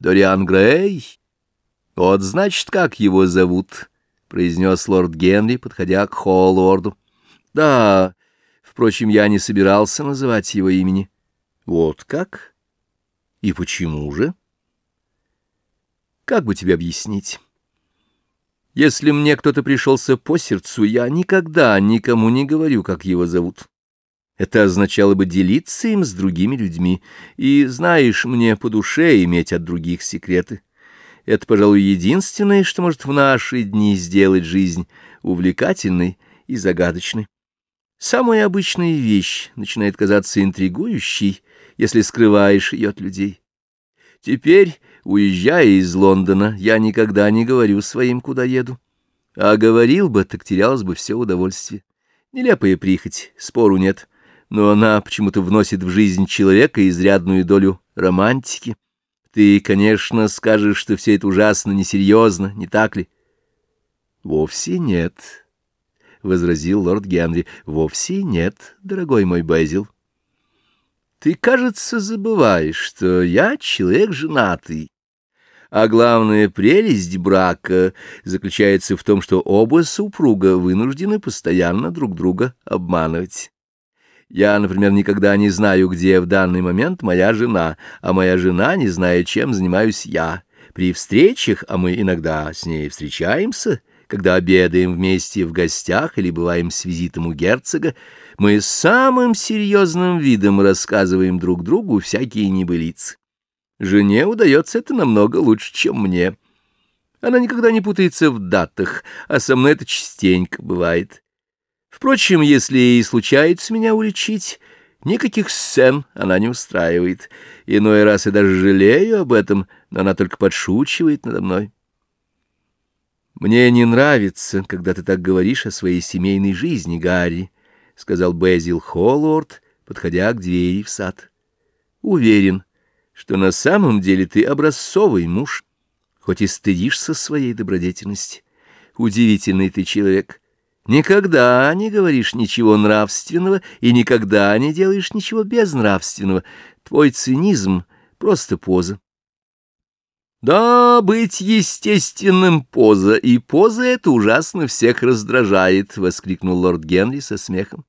Дориан Грей? Вот, значит, как его зовут, — произнес лорд Генри, подходя к Холлорду. Да, впрочем, я не собирался называть его имени. Вот как? И почему же? Как бы тебе объяснить? Если мне кто-то пришелся по сердцу, я никогда никому не говорю, как его зовут. Это означало бы делиться им с другими людьми, и, знаешь, мне по душе иметь от других секреты. Это, пожалуй, единственное, что может в наши дни сделать жизнь увлекательной и загадочной. Самая обычная вещь начинает казаться интригующей, если скрываешь ее от людей. Теперь, уезжая из Лондона, я никогда не говорю своим, куда еду. А говорил бы, так терялось бы все удовольствие. Нелепая прихоть, спору нет, но она почему-то вносит в жизнь человека изрядную долю романтики. Ты, конечно, скажешь, что все это ужасно несерьезно, не так ли? — Вовсе нет, — возразил лорд Генри. — Вовсе нет, дорогой мой Безил. Ты, кажется, забываешь, что я человек женатый. А главная прелесть брака заключается в том, что оба супруга вынуждены постоянно друг друга обманывать. Я, например, никогда не знаю, где в данный момент моя жена, а моя жена не знает, чем занимаюсь я. При встречах, а мы иногда с ней встречаемся, когда обедаем вместе в гостях или бываем с визитом у герцога, мы самым серьезным видом рассказываем друг другу всякие небылицы. Жене удается это намного лучше, чем мне. Она никогда не путается в датах, а со мной это частенько бывает. Впрочем, если и случается меня уличить, никаких сцен она не устраивает. Иной раз я даже жалею об этом, но она только подшучивает надо мной. «Мне не нравится, когда ты так говоришь о своей семейной жизни, Гарри», — сказал Безил Холлорд, подходя к двери в сад. «Уверен, что на самом деле ты образцовый муж, хоть и стыдишься своей добродетельности. Удивительный ты человек». Никогда не говоришь ничего нравственного и никогда не делаешь ничего безнравственного. Твой цинизм — просто поза. Да, быть естественным поза, и поза эта ужасно всех раздражает, — воскликнул лорд Генри со смехом.